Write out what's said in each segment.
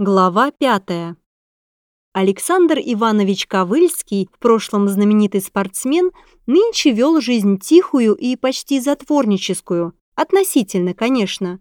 Глава пятая. Александр Иванович Ковыльский, в прошлом знаменитый спортсмен, нынче вел жизнь тихую и почти затворническую. Относительно, конечно.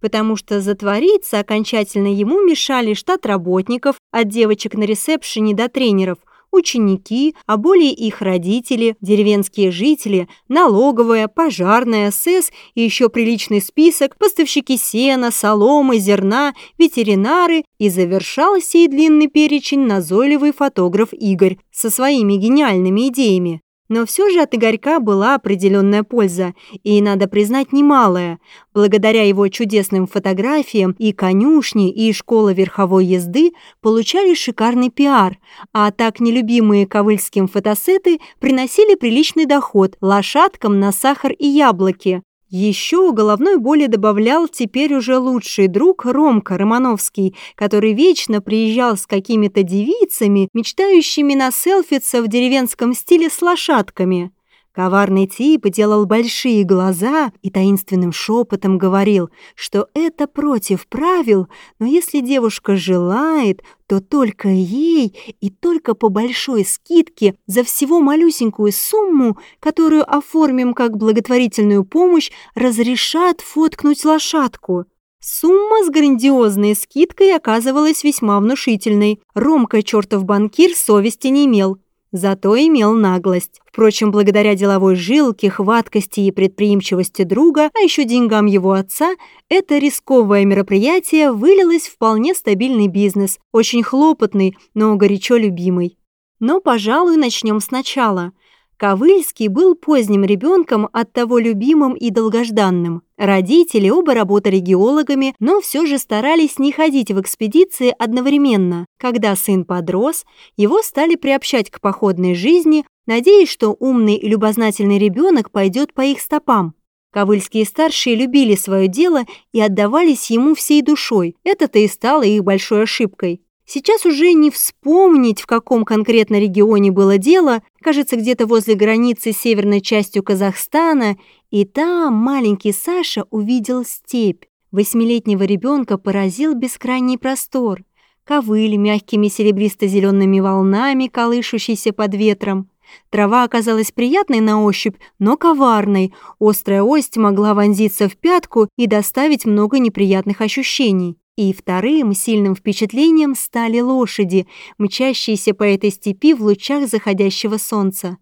Потому что затвориться окончательно ему мешали штат работников, от девочек на ресепшене до тренеров – ученики, а более их родители, деревенские жители, налоговая, пожарная, СЭС и еще приличный список, поставщики сена, соломы, зерна, ветеринары и завершал сей длинный перечень назойливый фотограф Игорь со своими гениальными идеями. Но все же от Игорька была определенная польза, и, надо признать, немалая. Благодаря его чудесным фотографиям и конюшни, и школа верховой езды получали шикарный пиар, а так нелюбимые ковыльским фотосеты приносили приличный доход лошадкам на сахар и яблоки. Еще головной боли добавлял теперь уже лучший друг Ромка Романовский, который вечно приезжал с какими-то девицами, мечтающими на селфиться в деревенском стиле с лошадками. Коварный тип делал большие глаза и таинственным шепотом говорил, что это против правил, но если девушка желает, то только ей и только по большой скидке за всего малюсенькую сумму, которую оформим как благотворительную помощь, разрешат фоткнуть лошадку. Сумма с грандиозной скидкой оказывалась весьма внушительной. Ромка, чертов банкир, совести не имел. Зато имел наглость. Впрочем, благодаря деловой жилке, хваткости и предприимчивости друга, а еще деньгам его отца, это рисковое мероприятие вылилось в вполне стабильный бизнес, очень хлопотный, но горячо любимый. Но, пожалуй, начнем сначала – Ковыльский был поздним ребенком, оттого любимым и долгожданным. Родители оба работали геологами, но все же старались не ходить в экспедиции одновременно. Когда сын подрос, его стали приобщать к походной жизни, надеясь, что умный и любознательный ребенок пойдет по их стопам. Ковыльские старшие любили свое дело и отдавались ему всей душой. Это-то и стало их большой ошибкой. Сейчас уже не вспомнить, в каком конкретно регионе было дело, кажется, где-то возле границы с северной частью Казахстана, и там маленький Саша увидел степь. Восьмилетнего ребенка поразил бескрайний простор. Ковыль мягкими серебристо-зелеными волнами, колышущийся под ветром. Трава оказалась приятной на ощупь, но коварной. Острая ость могла вонзиться в пятку и доставить много неприятных ощущений. И вторым сильным впечатлением стали лошади, мчащиеся по этой степи в лучах заходящего солнца.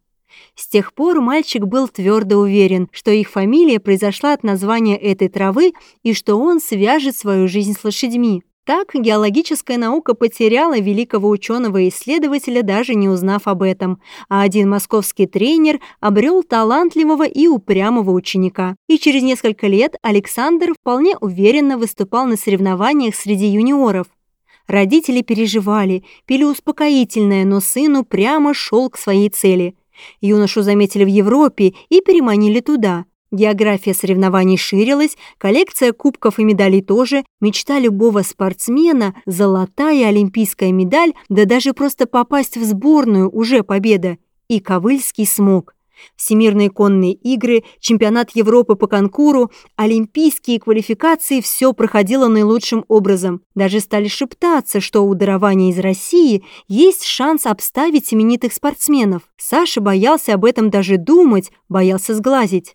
С тех пор мальчик был твердо уверен, что их фамилия произошла от названия этой травы и что он свяжет свою жизнь с лошадьми. Так геологическая наука потеряла великого ученого и исследователя, даже не узнав об этом, а один московский тренер обрел талантливого и упрямого ученика. И через несколько лет Александр вполне уверенно выступал на соревнованиях среди юниоров. Родители переживали, пили успокоительное, но сыну прямо шел к своей цели. Юношу заметили в Европе и переманили туда – География соревнований ширилась, коллекция кубков и медалей тоже, мечта любого спортсмена – золотая олимпийская медаль, да даже просто попасть в сборную – уже победа. И Ковыльский смог. Всемирные конные игры, чемпионат Европы по конкуру, олимпийские квалификации – все проходило наилучшим образом. Даже стали шептаться, что у дарования из России есть шанс обставить именитых спортсменов. Саша боялся об этом даже думать, боялся сглазить.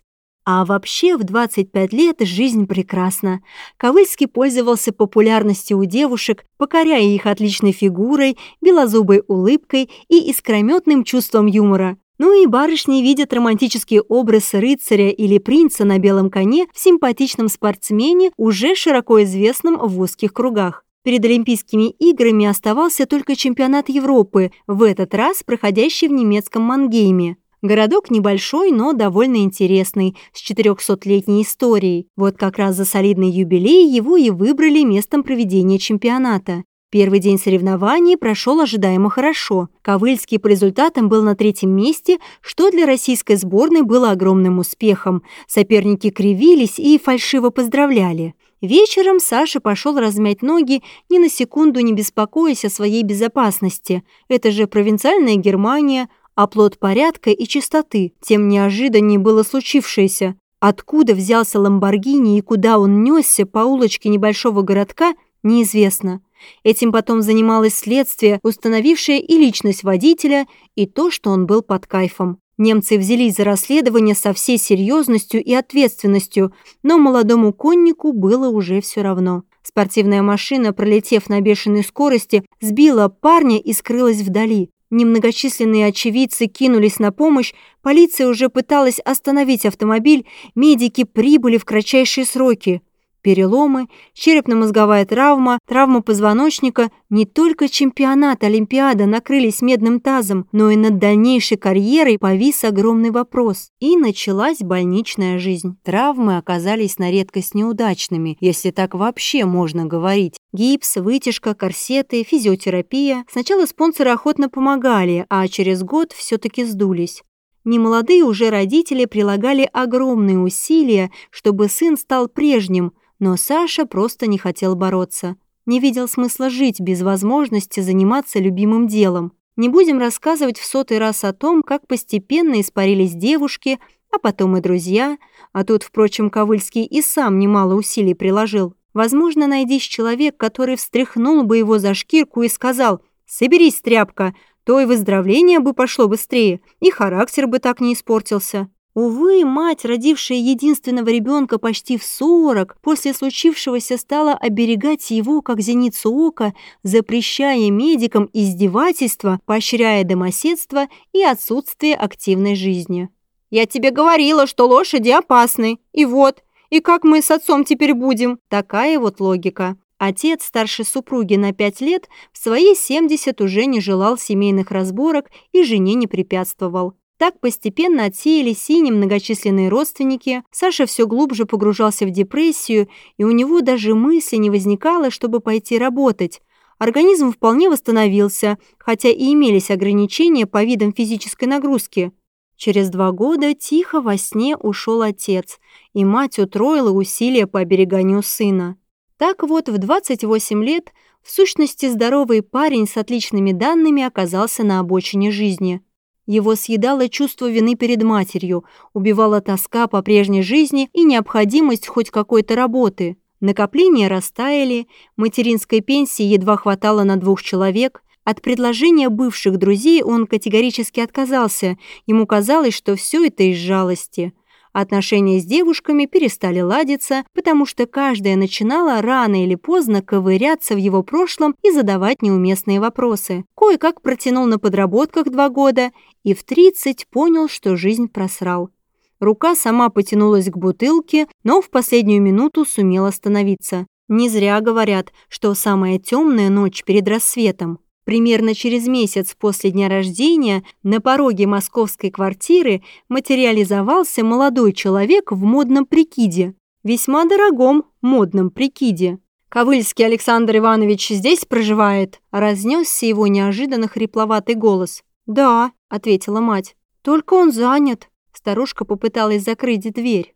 А вообще в 25 лет жизнь прекрасна. Ковыльский пользовался популярностью у девушек, покоряя их отличной фигурой, белозубой улыбкой и искрометным чувством юмора. Ну и барышни видят романтический образ рыцаря или принца на белом коне в симпатичном спортсмене, уже широко известном в узких кругах. Перед Олимпийскими играми оставался только чемпионат Европы, в этот раз проходящий в немецком Мангейме. Городок небольшой, но довольно интересный, с 400-летней историей. Вот как раз за солидный юбилей его и выбрали местом проведения чемпионата. Первый день соревнований прошел ожидаемо хорошо. Ковыльский по результатам был на третьем месте, что для российской сборной было огромным успехом. Соперники кривились и фальшиво поздравляли. Вечером Саша пошел размять ноги, ни на секунду не беспокоясь о своей безопасности. Это же провинциальная Германия, оплот порядка и чистоты, тем неожиданнее было случившееся. Откуда взялся Ламборгини и куда он несся по улочке небольшого городка, неизвестно. Этим потом занималось следствие, установившее и личность водителя, и то, что он был под кайфом. Немцы взялись за расследование со всей серьезностью и ответственностью, но молодому коннику было уже все равно. Спортивная машина, пролетев на бешеной скорости, сбила парня и скрылась вдали. Немногочисленные очевидцы кинулись на помощь, полиция уже пыталась остановить автомобиль, медики прибыли в кратчайшие сроки переломы, черепно-мозговая травма, травма позвоночника, не только чемпионат Олимпиада накрылись медным тазом, но и над дальнейшей карьерой повис огромный вопрос. И началась больничная жизнь. Травмы оказались на редкость неудачными, если так вообще можно говорить. Гипс, вытяжка, корсеты, физиотерапия. Сначала спонсоры охотно помогали, а через год все-таки сдулись. Немолодые уже родители прилагали огромные усилия, чтобы сын стал прежним, но Саша просто не хотел бороться. Не видел смысла жить без возможности заниматься любимым делом. Не будем рассказывать в сотый раз о том, как постепенно испарились девушки, а потом и друзья. А тут, впрочем, Ковыльский и сам немало усилий приложил. Возможно, найдись человек, который встряхнул бы его за шкирку и сказал «Соберись, тряпка», то и выздоровление бы пошло быстрее, и характер бы так не испортился. Увы, мать, родившая единственного ребенка почти в сорок, после случившегося стала оберегать его, как зеницу ока, запрещая медикам издевательства, поощряя домоседство и отсутствие активной жизни. «Я тебе говорила, что лошади опасны, и вот, и как мы с отцом теперь будем?» Такая вот логика. Отец старше супруги на пять лет в свои 70 уже не желал семейных разборок и жене не препятствовал. Так постепенно отсеялись синие многочисленные родственники, Саша все глубже погружался в депрессию, и у него даже мысли не возникало, чтобы пойти работать. Организм вполне восстановился, хотя и имелись ограничения по видам физической нагрузки. Через два года тихо во сне ушел отец, и мать утроила усилия по обереганию сына. Так вот, в 28 лет в сущности здоровый парень с отличными данными оказался на обочине жизни – его съедало чувство вины перед матерью, убивала тоска по прежней жизни и необходимость хоть какой-то работы. Накопления растаяли, материнской пенсии едва хватало на двух человек. От предложения бывших друзей он категорически отказался. Ему казалось, что все это из жалости. Отношения с девушками перестали ладиться, потому что каждая начинала рано или поздно ковыряться в его прошлом и задавать неуместные вопросы. Кое-как протянул на подработках два года и в 30 понял, что жизнь просрал. Рука сама потянулась к бутылке, но в последнюю минуту сумел остановиться. Не зря говорят, что самая темная ночь перед рассветом. Примерно через месяц после дня рождения на пороге московской квартиры материализовался молодой человек в модном прикиде. Весьма дорогом модном прикиде. «Ковыльский Александр Иванович здесь проживает?» Разнесся его неожиданно хрипловатый голос. «Да», — ответила мать. «Только он занят». Старушка попыталась закрыть дверь.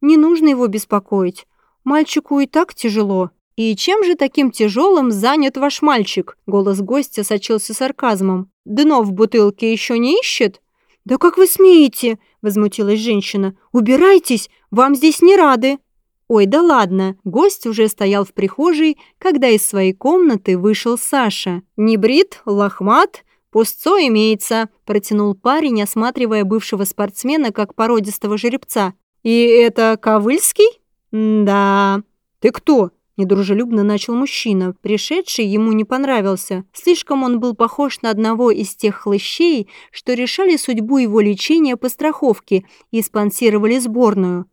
«Не нужно его беспокоить. Мальчику и так тяжело». «И чем же таким тяжелым занят ваш мальчик?» Голос гостя сочился сарказмом. «Дно в бутылке еще не ищет?» «Да как вы смеете?» – возмутилась женщина. «Убирайтесь, вам здесь не рады». «Ой, да ладно!» Гость уже стоял в прихожей, когда из своей комнаты вышел Саша. «Не брит, лохмат, пустцо имеется», – протянул парень, осматривая бывшего спортсмена как породистого жеребца. «И это Ковыльский?» «Да». «Ты кто?» Недружелюбно начал мужчина. Пришедший ему не понравился. Слишком он был похож на одного из тех хлыщей, что решали судьбу его лечения по страховке и спонсировали сборную.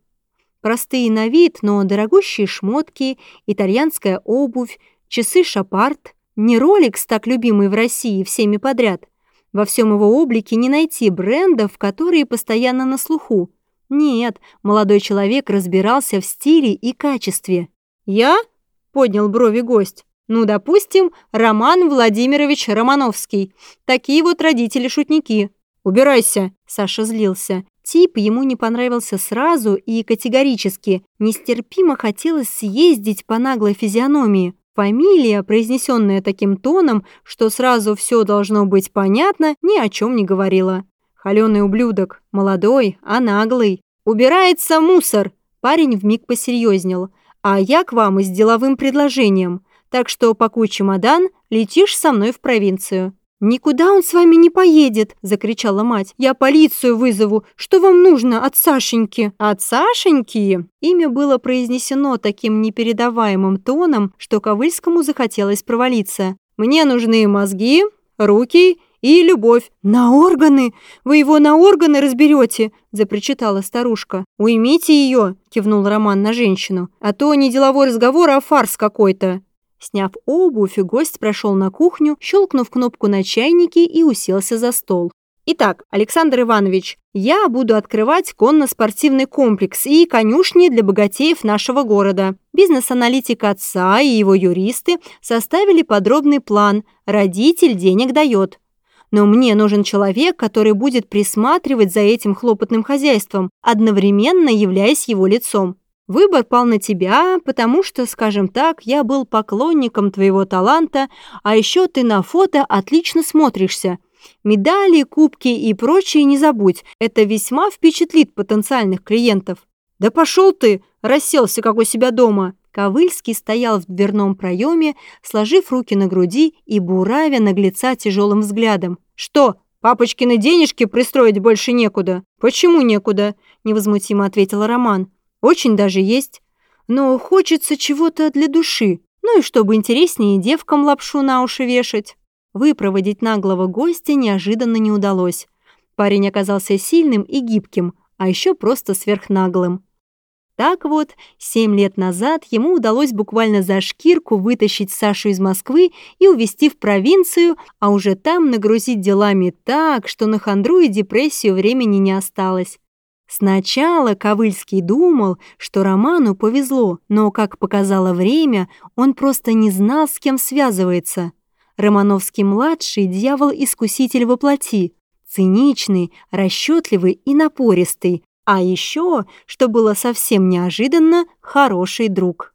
Простые на вид, но дорогущие шмотки, итальянская обувь, часы Шапарт, не Ролекс, так любимый в России всеми подряд. Во всем его облике не найти брендов, которые постоянно на слуху. Нет, молодой человек разбирался в стиле и качестве. «Я?» поднял брови гость. Ну, допустим, Роман Владимирович Романовский. Такие вот родители-шутники. Убирайся, Саша злился. Тип ему не понравился сразу и категорически. Нестерпимо хотелось съездить по наглой физиономии. Фамилия, произнесенная таким тоном, что сразу все должно быть понятно, ни о чем не говорила. Холеный ублюдок, молодой, а наглый. «Убирается мусор!» Парень вмиг посерьезнел. А я к вам с деловым предложением. Так что пакуй чемодан, летишь со мной в провинцию». «Никуда он с вами не поедет!» – закричала мать. «Я полицию вызову! Что вам нужно от Сашеньки?» «От Сашеньки?» Имя было произнесено таким непередаваемым тоном, что Ковыльскому захотелось провалиться. «Мне нужны мозги, руки и любовь». «На органы? Вы его на органы разберете?» – запричитала старушка. «Уймите ее!» – кивнул Роман на женщину. «А то не деловой разговор, а фарс какой-то». Сняв обувь, гость прошел на кухню, щелкнув кнопку на чайнике и уселся за стол. «Итак, Александр Иванович, я буду открывать конно-спортивный комплекс и конюшни для богатеев нашего города. Бизнес-аналитик отца и его юристы составили подробный план. Родитель денег дает. Но мне нужен человек, который будет присматривать за этим хлопотным хозяйством, одновременно являясь его лицом. Выбор пал на тебя, потому что, скажем так, я был поклонником твоего таланта, а еще ты на фото отлично смотришься. Медали, кубки и прочее не забудь, это весьма впечатлит потенциальных клиентов. Да пошел ты, расселся как у себя дома. Ковыльский стоял в дверном проеме, сложив руки на груди и буравя наглеца тяжелым взглядом. «Что, папочкины денежки пристроить больше некуда?» «Почему некуда?» – невозмутимо ответил Роман. Очень даже есть. Но хочется чего-то для души. Ну и чтобы интереснее девкам лапшу на уши вешать. Выпроводить наглого гостя неожиданно не удалось. Парень оказался сильным и гибким, а еще просто сверхнаглым. Так вот, семь лет назад ему удалось буквально за шкирку вытащить Сашу из Москвы и увезти в провинцию, а уже там нагрузить делами так, что на хандру и депрессию времени не осталось. Сначала Ковыльский думал, что Роману повезло, но, как показало время, он просто не знал, с кем связывается. Романовский-младший – дьявол-искуситель во плоти, циничный, расчетливый и напористый, а еще, что было совсем неожиданно, хороший друг.